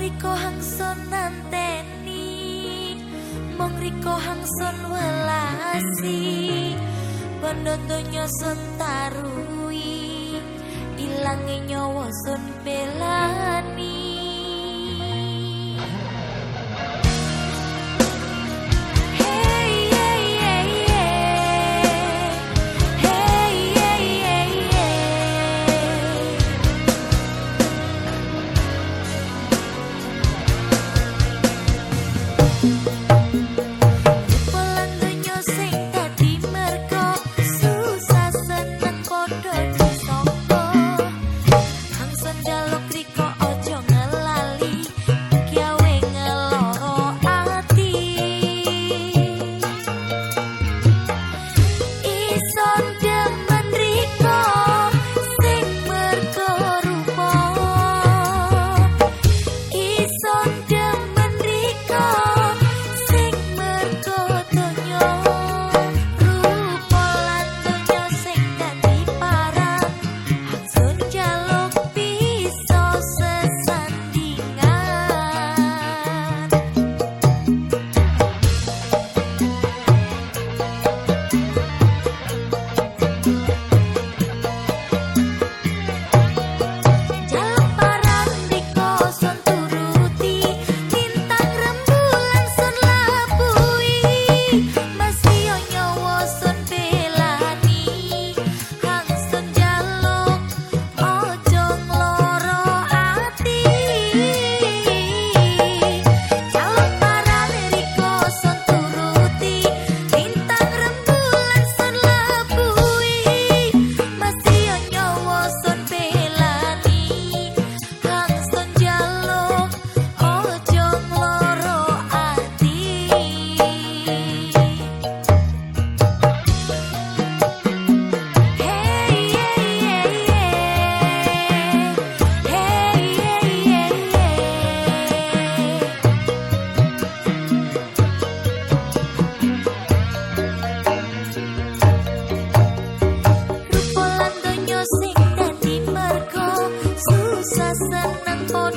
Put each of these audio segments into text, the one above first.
riko hangson nanteni mong riko hangson welasi. Bondo donya sun tarui ilange nyawa sun belani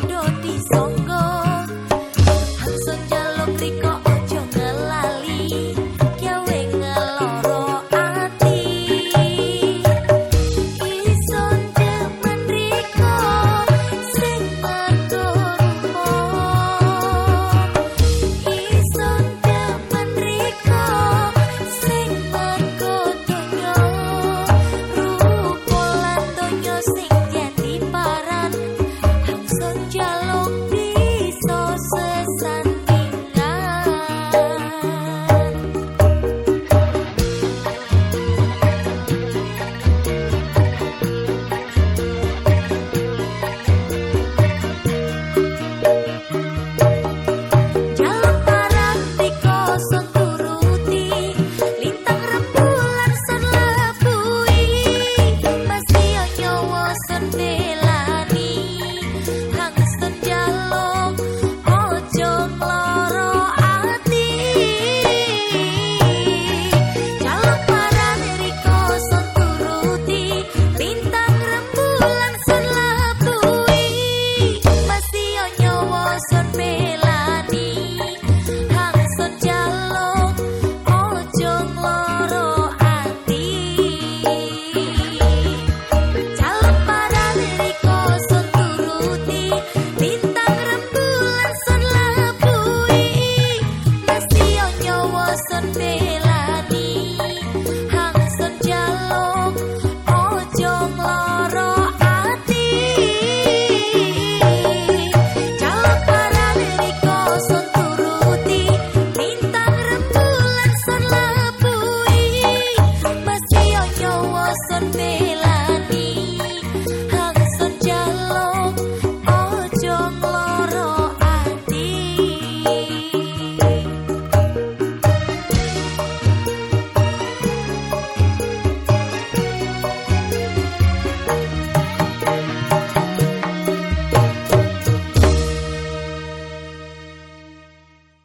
don't